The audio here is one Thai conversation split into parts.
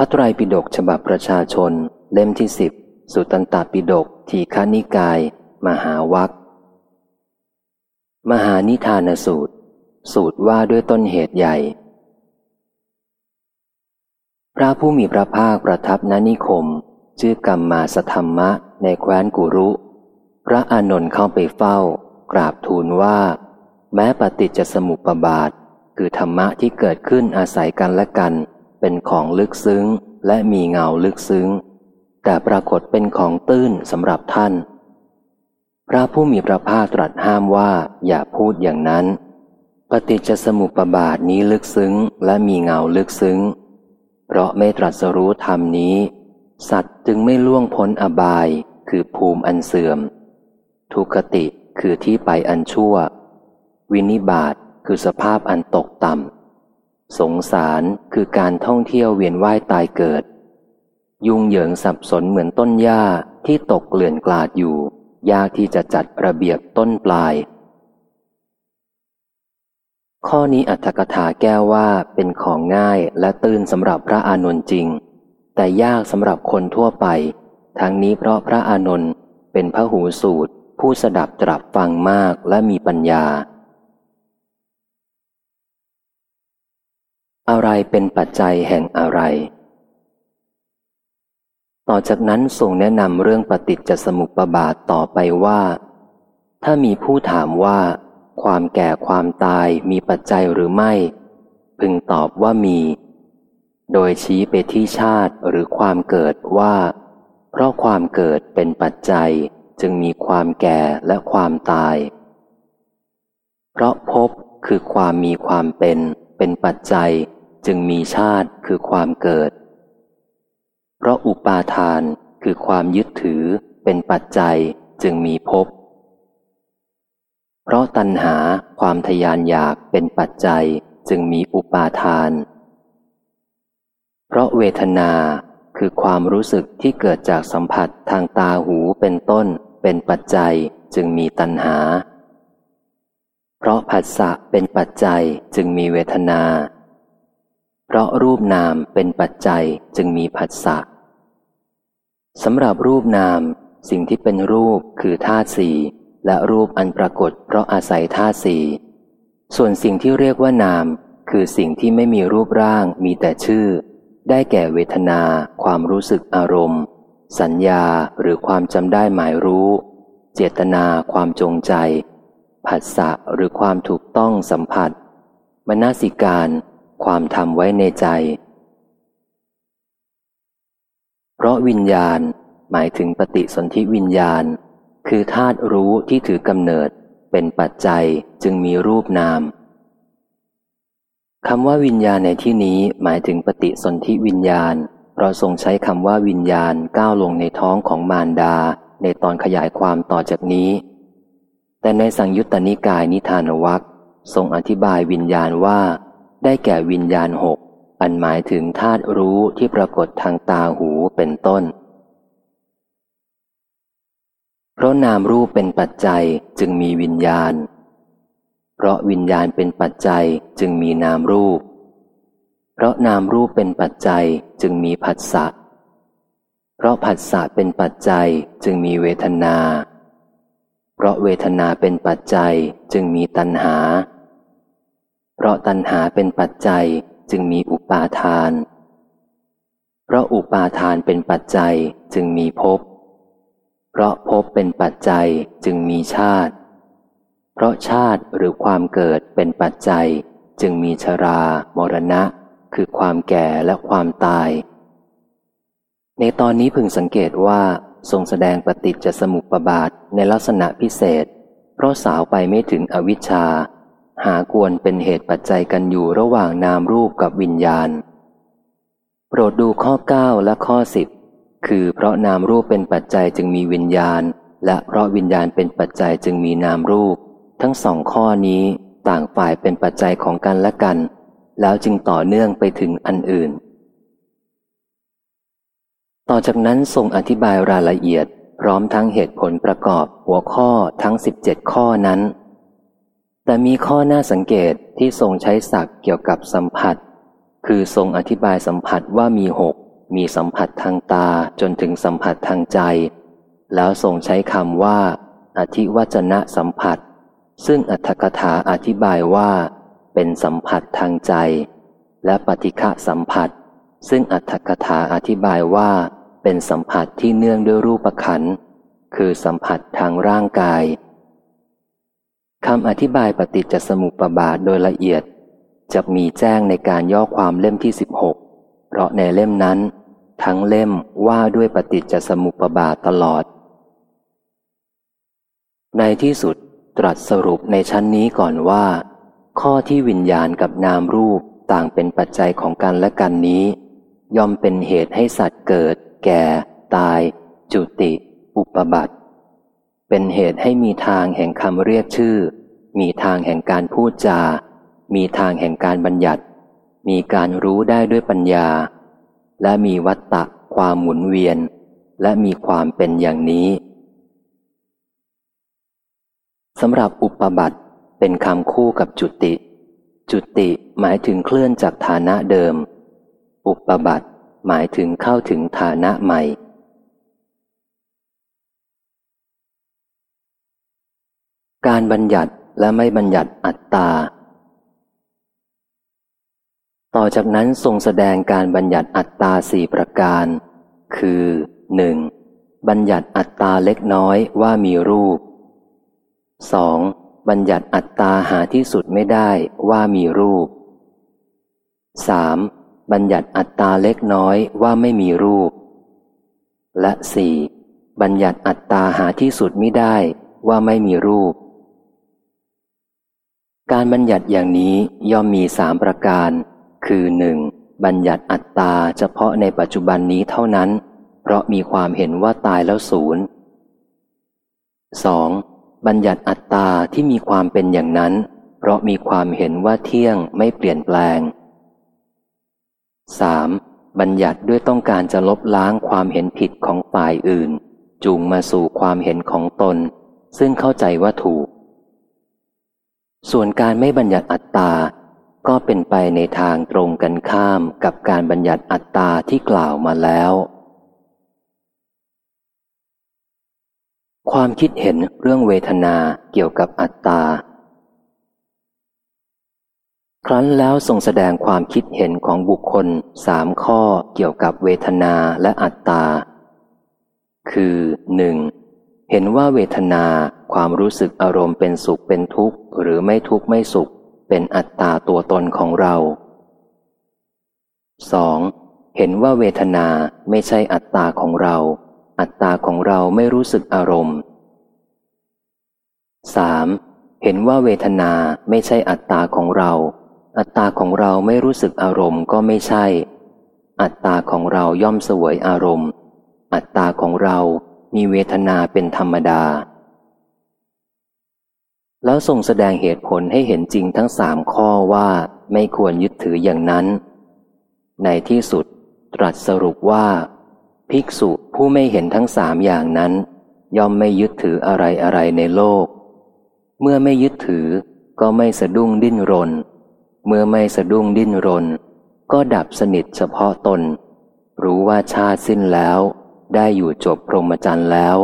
ระไตรปิฎกฉบับประชาชน เล่มที่สิบสุตันตปิฎกทีฆานิกาย มหาวัคมหานิทานสูตร สูตรว่าด้วยต้นเหตุใหญ่ พระผู้มีพระภาคประทับณนิคม ชื่อกรรมมาสธรรมะในแคว้นกุรุ พระอานนท์เข้าไปเฝ้า กราบทูลว่า แม้ปฏิจจสมุปบาท คือธรรมะที่เกิดขึ้นอาศัยกันและกัน เป็นของลึกซึ้งและมีเงาลึกซึ้ง แต่ปรากฏเป็นของตื้นสำหรับท่าน พระผู้มีพระภาคตรัสห้ามว่าอย่าพูดอย่างนั้น ปฏิจจสมุปบาทนี้ลึกซึ้งและมีเงาลึกซึ้ง เพราะไม่ตรัสรู้ธรรมนี้ สัตว์จึงไม่ล่วงพ้นอบายคือภูมิอันเสื่อม ทุกติคือที่ไปอันชั่ว วินิบาตคือสภาพอันตกต่ำ สงสารคือการท่องเที่ยวเวียนว่ายตายเกิด ยุ่งเหยิงสับสนเหมือนต้นหญ้าที่ตกเกลื่อนกลาดอยู่ ยากที่จะจัดระเบียบต้นปลาย ข้อนี้อัตถกถาแก้ว่าเป็นของง่ายและตื้นสำหรับพระอานนท์จริง แต่ยากสำหรับคนทั่วไป ทั้งนี้เพราะพระอานนท์เป็นพระหูสูตร ผู้สดับตรับฟังมากและมีปัญญา อะไรเป็นปัจจัยแห่งอะไร ต่อจากนั้นทรงแนะนำเรื่องปฏิจจสมุปบาทต่อไปว่า ถ้ามีผู้ถามว่า ความแก่ความตายมีปัจจัยหรือไม่ พึงตอบว่ามี โดยชี้ไปที่ชาติหรือความเกิดว่า เพราะความเกิดเป็นปัจจัยจึงมีความแก่และความตาย เพราะพบคือความมีความเป็นเป็นปัจจัย จึงมีชาติคือความเกิด เพราะอุปาทานคือความยึดถือเป็นปัจจัยจึงมีภพ เพราะตัณหาความทยานอยากเป็นปัจจัยจึงมีอุปาทาน เพราะเวทนาคือความรู้สึกที่เกิดจากสัมผัสทางตาหูเป็นต้นเป็นปัจจัยจึงมีตัณหา เพราะผัสสะเป็นปัจจัยจึงมีเวทนา เพราะรูปนามเป็นปัจจัยจึงมีผัสสะสำหรับรูปนาม สิ่งที่เป็นรูปคือธาตุสี่และรูปอันปรากฏเพราะอาศัยธาตุสี่ส่วนสิ่งที่เรียกว่านาม คือสิ่งที่ไม่มีรูปร่างมีแต่ชื่อ ได้แก่เวทนา ความรู้สึกอารมณ์ สัญญาหรือความจำได้หมายรู้ เจตนาความจงใจ ผัสสะหรือความถูกต้องสัมผัส มนสิการ ความทำไว้ในใจ เพราะวิญญาณหมายถึงปฏิสนธิวิญญาณ คือธาตุรู้ที่ถือกำเนิดเป็นปัจจัยจึงมีรูปนามคำว่าวิญญาณในที่นี้หมายถึงปฏิสนธิวิญญาณ เพราะทรงใช้คำว่าวิญญาณก้าวลงในท้องของมารดา ในตอนขยายความต่อจากนี้ แต่ในสังยุตตนิกายนิทานวัคทรงอธิบายวิญญาณว่า ได้แก่วิญญาณหก อันหมายถึงธาตุรู้ที่ปรากฏทางตาหูเป็นต้น เพราะนามรูปเป็นปัจจัยจึงมีวิญญาณ เพราะวิญญาณเป็นปัจจัยจึงมีนามรูป เพราะนามรูปเป็นปัจจัยจึงมีผัสสะ เพราะผัสสะเป็นปัจจัยจึงมีเวทนา เพราะเวทนาเป็นปัจจัยจึงมีตัณหา เพราะตัณหาเป็นปัจจัยจึงมีอุปาทาน เพราะอุปาทานเป็นปัจจัยจึงมีภพ เพราะภพเป็นปัจจัยจึงมีชาติ เพราะชาติหรือความเกิดเป็นปัจจัยจึงมีชรา มรณะ คือความแก่และความตาย ในตอนนี้พึงสังเกตว่าทรงแสดงปฏิจจสมุปบาทในลักษณะพิเศษ เพราะสาวไปไม่ถึงอวิชชา หากวนเป็นเหตุปัจจัยกันอยู่ระหว่างนามรูปกับวิญญาณ โปรดดูข้อ 9 และข้อ 10 คือเพราะนามรูปเป็นปัจจัยจึงมีวิญญาณ และเพราะวิญญาณเป็นปัจจัยจึงมีนามรูป ทั้งสองข้อนี้ต่างฝ่ายเป็นปัจจัยของกันและกัน แล้วจึงต่อเนื่องไปถึงอันอื่น ต่อจากนั้นทรงอธิบายรายละเอียด พร้อมทั้งเหตุผลประกอบหัวข้อทั้ง 17 ข้อนั้น แต่มีข้อน่าสังเกตที่ทรงใช้ศัพท์เกี่ยวกับสัมผัส คือทรงอธิบายสัมผัสว่ามีหกมีสัมผัสทางตาจนถึงสัมผัสทางใจ แล้วทรงใช้คำว่า อธิวัจนะสัมผัส ซึ่งอัตถกถาอธิบายว่า เป็นสัมผัสทางใจ และปฏิฆะสัมผัส ซึ่งอัตถกถาอธิบายว่า เป็นสัมผัสที่เนื่องด้วยรูปขันคือสัมผัสทางร่างกาย คำอธิบายปฏิจจสมุปบาทโดยละเอียด จะมีแจ้งในการย่อความเล่มที่ 16 เพราะในเล่มนั้น ทั้งเล่มว่าด้วยปฏิจจสมุปบาทตลอด ในที่สุดตรัสสรุปในชั้นนี้ก่อนว่า ข้อที่วิญญาณกับนามรูปต่างเป็นปัจจัยของกันและกันนี้ ย่อมเป็นเหตุให้สัตว์เกิด แก่ ตาย จุติ อุปบัติ เป็นเหตุให้มีทางแห่งคำเรียกชื่อ มีทางแห่งการพูดจา มีทางแห่งการบัญญัติ มีการรู้ได้ด้วยปัญญา และมีวัตตะความหมุนเวียน และมีความเป็นอย่างนี้สำหรับอุปบัติเป็นคำคู่กับจุติ จุติหมายถึงเคลื่อนจากฐานะเดิม อุปบัติหมายถึงเข้าถึงฐานะใหม่ การบัญญัติและไม่บัญญัติอัตตา ต่อจากนั้นทรงแสดงการบัญญัติอัตตาสี่ประการ คือหนึ่งบัญญัติอัตตาเล็กน้อยว่ามีรูป 2. บัญญัติอัตตาหาที่สุดไม่ได้ว่ามีรูป 3. บัญญัติอัตตาเล็กน้อยว่าไม่มีรูป และ 4. บัญญัติอัตตาหาที่สุดไม่ได้ว่าไม่มีรูป การบัญญัติอย่างนี้ย่อมมีสามประการ คือหนึ่งบัญญัติอัตตาเฉพาะในปัจจุบันนี้เท่านั้น เพราะมีความเห็นว่าตายแล้วศูนย์สองบัญญัติอัตตาที่มีความเป็นอย่างนั้น เพราะมีความเห็นว่าเที่ยงไม่เปลี่ยนแปลง 3. บัญญัติด้วยต้องการจะลบล้างความเห็นผิดของฝ่ายอื่น จูงมาสู่ความเห็นของตน ซึ่งเข้าใจว่าถูก ส่วนการไม่บัญญัติอัตตา ก็เป็นไปในทางตรงกันข้ามกับการบัญญัติอัตตาที่กล่าวมาแล้ว ความคิดเห็นเรื่องเวทนาเกี่ยวกับอัตตา ครั้นแล้วทรงแสดงความคิดเห็นของบุคคลสามข้อเกี่ยวกับเวทนาและอัตตา คือหนึ่ง เห็นว่าเวทนาความรู้สึกอารมณ์เป็นสุขเป็นทุกข์ หรือไม่ทุกข์ไม่สุข เป็นอัตตาตัวตนของเรา 2. เห็นว่าเวทนาไม่ใช่อัตตาของเรา อัตตาของเราไม่รู้สึกอารมณ์ 3. เห็นว่าเวทนาไม่ใช่อัตตาของเรา อัตตาของเราไม่รู้สึกอารมณ์ก็ไม่ใช่ อัตตาของเราย่อมสวยอารมณ์ อัตตาของเรา มีเวทนาเป็นธรรมดา แล้วทรงแสดงเหตุผลให้เห็นจริงทั้งสามข้อว่าไม่ควรยึดถืออย่างนั้น ในที่สุดตรัสสรุปว่า ภิกษุผู้ไม่เห็นทั้งสามอย่างนั้น ย่อมไม่ยึดถืออะไรอะไรในโลก เมื่อไม่ยึดถือก็ไม่สะดุ้งดิ้นรน เมื่อไม่สะดุ้งดิ้นรน ก็ดับสนิทเฉพาะตน รู้ว่าชาติสิ้นแล้ว ได้อยู่จบพรหมจรรย์แล้ว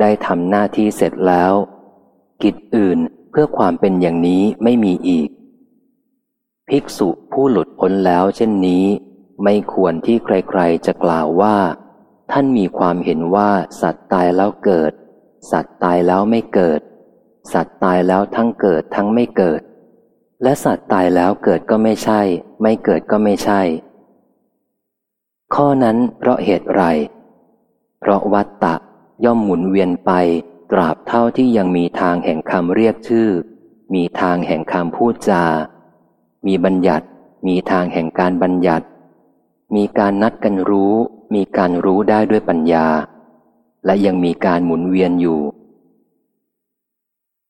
ได้ทำหน้าที่เสร็จแล้ว กิจอื่นเพื่อความเป็นอย่างนี้ไม่มีอีก ภิกษุผู้หลุดพ้นแล้วเช่นนี้ ไม่ควรที่ใครๆจะกล่าวว่า ท่านมีความเห็นว่าสัตว์ตายแล้วเกิด สัตว์ตายแล้วไม่เกิด สัตว์ตายแล้วทั้งเกิดทั้งไม่เกิด และสัตว์ตายแล้วเกิดก็ไม่ใช่ ไม่เกิดก็ไม่ใช่ ข้อนั้นเพราะเหตุไร เพราะวัตตะย่อมหมุนเวียนไปตราบเท่าที่ยังมีทางแห่งคำเรียกชื่อ มีทางแห่งคำพูดจา มีบัญญัติ มีทางแห่งการบัญญัติ มีการนัดกันรู้ มีการรู้ได้ด้วยปัญญา และยังมีการหมุนเวียนอยู่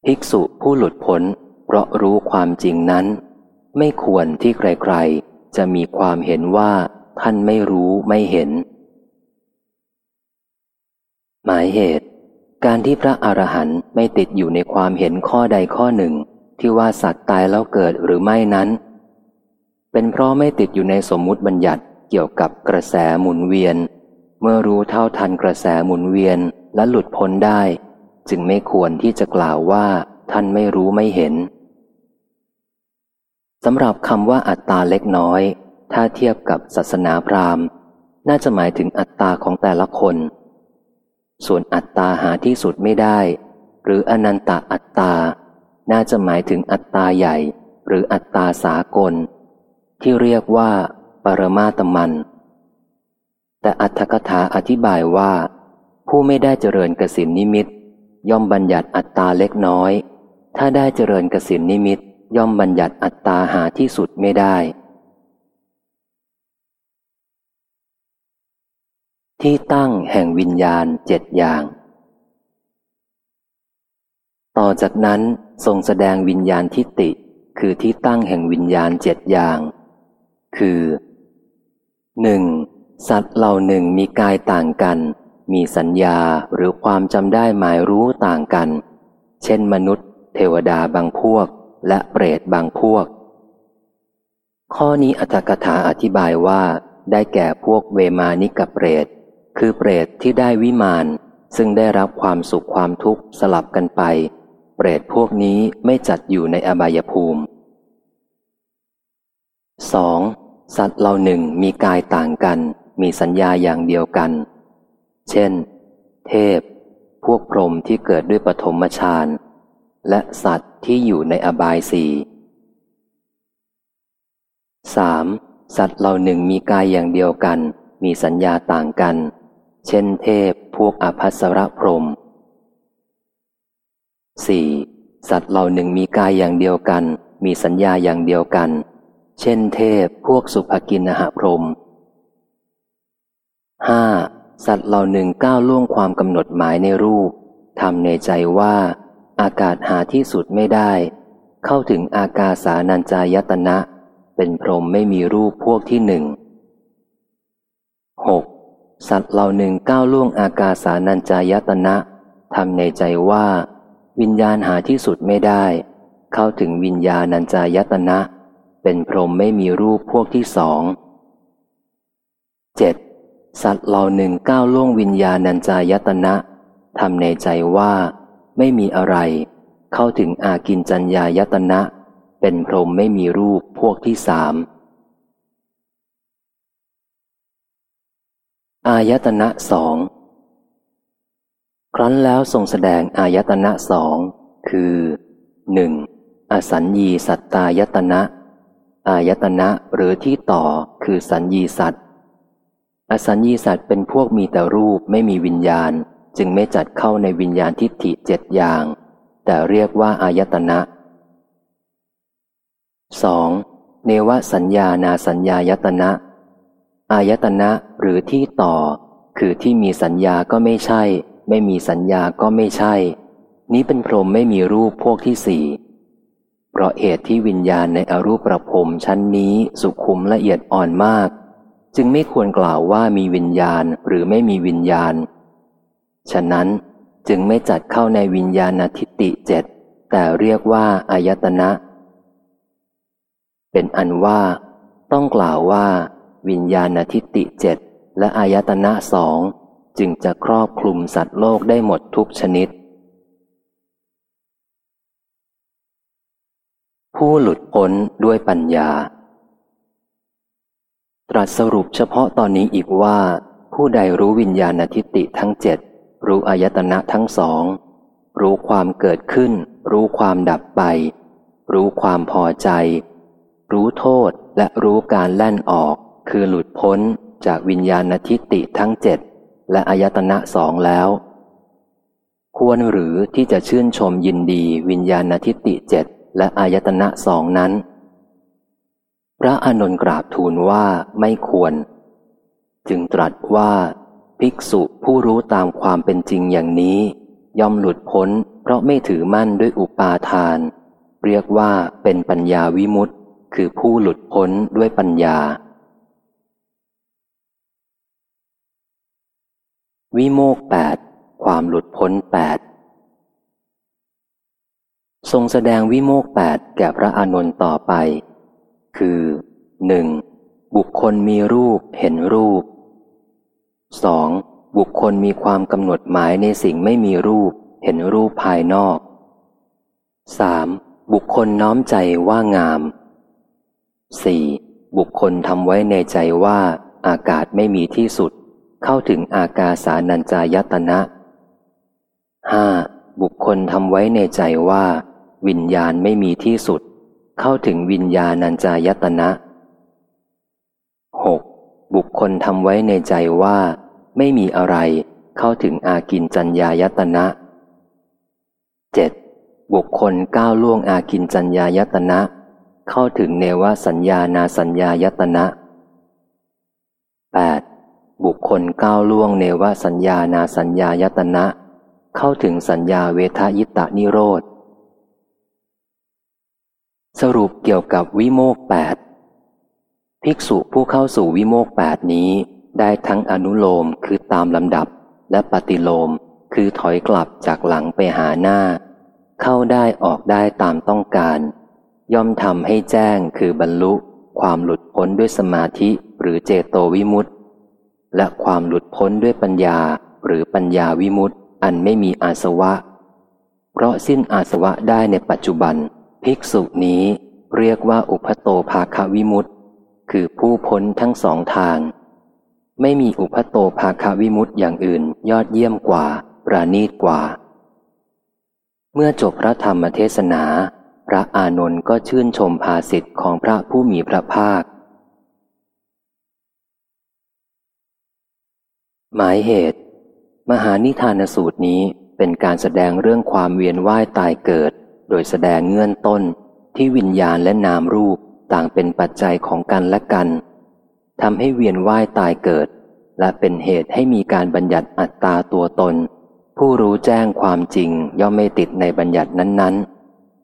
ภิกษุผู้หลุดพ้นเพราะรู้ความจริงนั้น ไม่ควรที่ใครๆ จะมีความเห็นว่าท่านไม่รู้ไม่เห็น หมายเหตุ การที่พระอรหันต์ไม่ติดอยู่ในความเห็นข้อใดข้อหนึ่ง ที่ว่าสัตว์ตายแล้วเกิดหรือไม่นั้น เป็นเพราะไม่ติดอยู่ในสมมุติบัญญัติเกี่ยวกับกระแสหมุนเวียน เมื่อรู้เท่าทันกระแสหมุนเวียนและหลุดพ้นได้ จึงไม่ควรที่จะกล่าวว่าท่านไม่รู้ไม่เห็นสำหรับคำว่าอัตตาเล็กน้อย ถ้าเทียบกับศาสนาพราหมณ์ น่าจะหมายถึงอัตตาของแต่ละคน ส่วนอัตตาหาที่สุดไม่ได้ หรืออนันตอัตตา น่าจะหมายถึงอัตตาใหญ่ หรืออัตตาสากล ที่เรียกว่า ปรมาตมัน แต่อัตถกถาอธิบายว่า ผู้ไม่ได้เจริญกสินนิมิต ย่อมบัญญัติอัตตาเล็กน้อย ถ้าได้เจริญกสินนิมิต ย่อมบัญญัติอัตตาหาที่สุดไม่ได้ ที่ตั้งแห่งวิญญาณเจ็ดอย่าง ต่อจากนั้นทรงแสดงวิญญาณทิฏฐิคือที่ตั้งแห่งวิญญาณเจ็ดอย่าง คือหนึ่งสัตว์เหล่าหนึ่งมีกายต่างกัน มีสัญญาหรือความจำได้หมายรู้ต่างกัน เช่นมนุษย์ เทวดาบางพวก และเปรตบางพวก ข้อนี้อัตถกถาอธิบายว่าได้แก่พวกเวมานิกเปรต คือเปรตที่ได้วิมานซึ่งได้รับความสุขความทุกข์สลับกันไป เปรตพวกนี้ไม่จัดอยู่ในอบายภูมิ 2. สัตว์เหล่าหนึ่งมีกายต่างกัน มีสัญญาอย่างเดียวกัน เช่น เทพ พวกพรหมที่เกิดด้วยปฐมฌานและสัตว์ที่อยู่ในอบายสี่สามสัตว์เหล่าหนึ่งมีกายอย่างเดียวกัน มีสัญญาต่างกัน เช่นเทพพวกอภัสรพรมสี่สัตว์เหล่าหนึ่งมีกายอย่างเดียวกัน มีสัญญาอย่างเดียวกัน เช่นเทพพวกสุภกินหพรมห้าสัตว์เหล่าหนึ่งก้าวล่วงความกำหนดหมายในรูปทำในใจว่า อากาศหาที่สุดไม่ได้ เข้าถึงอากาสานัญจายตนะ เป็นพรหมไม่มีรูปพวกที่หนึ่งหก สัตว์เหล่าหนึ่งก้าวล่วงอากาสานัญจายตนะทำในใจว่า วิญญาณหาที่สุดไม่ได้ เข้าถึงวิญญาณัญจายตนะ เป็นพรหมไม่มีรูปพวกที่สองเจ็ดสัตว์เหล่าหนึ่งก้าวล่วงวิญญาณัญจายตนะทำในใจว่า ไม่มีอะไร เข้าถึงอากินจัญญายตนะ เป็นพรหมไม่มีรูปพวกที่สาม อายตนะสอง ครั้นแล้วทรงแสดงอายตนะสองคือหนึ่งอสัญญีสัตตายตนะ อายตนะหรือที่ต่อคือสัญญีสัตว์อสัญญีสัตว์เป็นพวกมีแต่รูปไม่มีวิญญาณ จึงไม่จัดเข้าในวิญญาณทิฏฐิเจ็ดอย่าง แต่เรียกว่าอายตนะ 2. เนวสัญญานาสัญญายตนะ อายตนะหรือที่ต่อ คือที่มีสัญญาก็ไม่ใช่ ไม่มีสัญญาก็ไม่ใช่ นี้เป็นพรหมไม่มีรูปพวกที่สี่เพราะเหตุที่วิญญาณในอรูปประพรมชั้นนี้สุขุมละเอียดอ่อนมาก จึงไม่ควรกล่าวว่ามีวิญญาณหรือไม่มีวิญญาณ ฉะนั้นจึงไม่จัดเข้าในวิญญาณทิฏฐิเจ็ดแต่เรียกว่าอายตนะ เป็นอันว่า ต้องกล่าวว่า วิญญาณทิฏฐิเจ็ดและอายตนะสองจึงจะครอบคลุมสัตว์โลกได้หมดทุกชนิด ผู้หลุดพ้นด้วยปัญญา ตรัสสรุปเฉพาะตอนนี้อีกว่า ผู้ใดรู้วิญญาณทิฏฐิทั้งเจ็ดรู้อายตนะทั้งสอง รู้ความเกิดขึ้น รู้ความดับไป รู้ความพอใจ รู้โทษและรู้การแล่นออก คือหลุดพ้นจากวิญญาณทิฏฐิทั้งเจ็ดและอายตนะสองแล้ว ควรหรือที่จะชื่นชมยินดีวิญญาณทิฏฐิเจ็ดและอายตนะสองนั้น พระอานนท์กราบทูลว่าไม่ควร จึงตรัสว่าภิกษุผู้รู้ตามความเป็นจริงอย่างนี้ ย่อมหลุดพ้นเพราะไม่ถือมั่นด้วยอุปาทาน เรียกว่าเป็นปัญญาวิมุตต์คือผู้หลุดพ้นด้วยปัญญา วิโมกแปดความหลุดพ้นแปดทรงแสดงวิโมกแปดแก่พระอานนท์ต่อไป คือหนึ่งบุคคลมีรูปเห็นรูป 2. บุคคลมีความกำหนดหมายในสิ่งไม่มีรูป เห็นรูปภายนอก 3. บุคคลน้อมใจว่างาม 4. บุคคลทำไว้ในใจว่าอากาศไม่มีที่สุด เข้าถึงอากาสานัญจายตนะ 5. บุคคลทำไว้ในใจว่า วิญญาณไม่มีที่สุด เข้าถึงวิญญาณัญจายตนะ 6. บุคคลทำไว้ในใจว่า ไม่มีอะไร เข้าถึงอากินจัญญายตนะ 7. บุคคลก้าวล่วงอากินจัญญายตนะ เข้าถึงเนวสัญญานาสัญญายตนะ 8. บุคคลก้าวล่วงเนวสัญญานาสัญญายตนะ เข้าถึงสัญญาเวทายตานิโรธ สรุปเกี่ยวกับวิโมกแปดภิกษุผู้เข้าสู่วิโมกแปดนี้ได้ทั้งอนุโลมคือตามลำดับและปฏิโลมคือถอยกลับจากหลังไปหาหน้า เข้าได้ออกได้ตามต้องการ ย่อมทำให้แจ้งคือบรรลุ ความหลุดพ้นด้วยสมาธิหรือเจโตวิมุตติ และความหลุดพ้นด้วยปัญญาหรือปัญญาวิมุตติอันไม่มีอาสวะ เพราะสิ้นอาสวะได้ในปัจจุบัน ภิกษุนี้เรียกว่าอุปโตภาควิมุตติคือผู้พ้นทั้งสองทาง ไม่มีอุปโตภาควิมุตต์อย่างอื่นยอดเยี่ยมกว่า ประณีตกว่า เมื่อจบพระธรรมเทศนา พระอานนท์ก็ชื่นชมภาสิทธิ์ของพระผู้มีพระภาค หมายเหตุ มหานิทานสูตรนี้เป็นการแสดงเรื่องความเวียนว่ายตายเกิด โดยแสดงเงื่อนต้นที่วิญญาณและนามรูปต่างเป็นปัจจัยของกันและกันทำให้เวียนว่ายตายเกิด และเป็นเหตุให้มีการบัญญัติอัตตาตัวตน ผู้รู้แจ้งความจริงย่อมไม่ติดในบัญญัตินั้น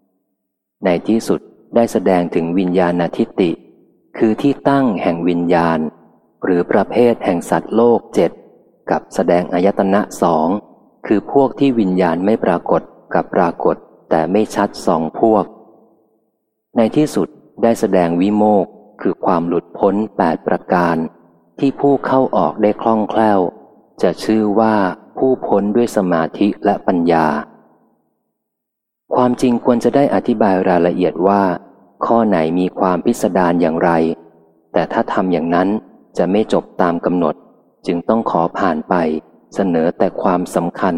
ๆ ในที่สุดได้แสดงถึงวิญญาณทิฏฐิคือที่ตั้งแห่งวิญญาณ หรือประเภทแห่งสัตว์โลกเจ็ด กับแสดงอายตนะสองคือพวกที่วิญญาณไม่ปรากฏกับปรากฏ แต่ไม่ชัดสองพวก ในที่สุดได้แสดงวิโมกคือความหลุดพ้นแปดประการ ที่ผู้เข้าออกได้คล่องแคล่ว จะชื่อว่าผู้พ้นด้วยสมาธิและปัญญา ความจริงควรจะได้อธิบายรายละเอียดว่า ข้อไหนมีความพิสดารอย่างไร แต่ถ้าทำอย่างนั้นจะไม่จบตามกำหนด จึงต้องขอผ่านไปเสนอแต่ความสำคัญ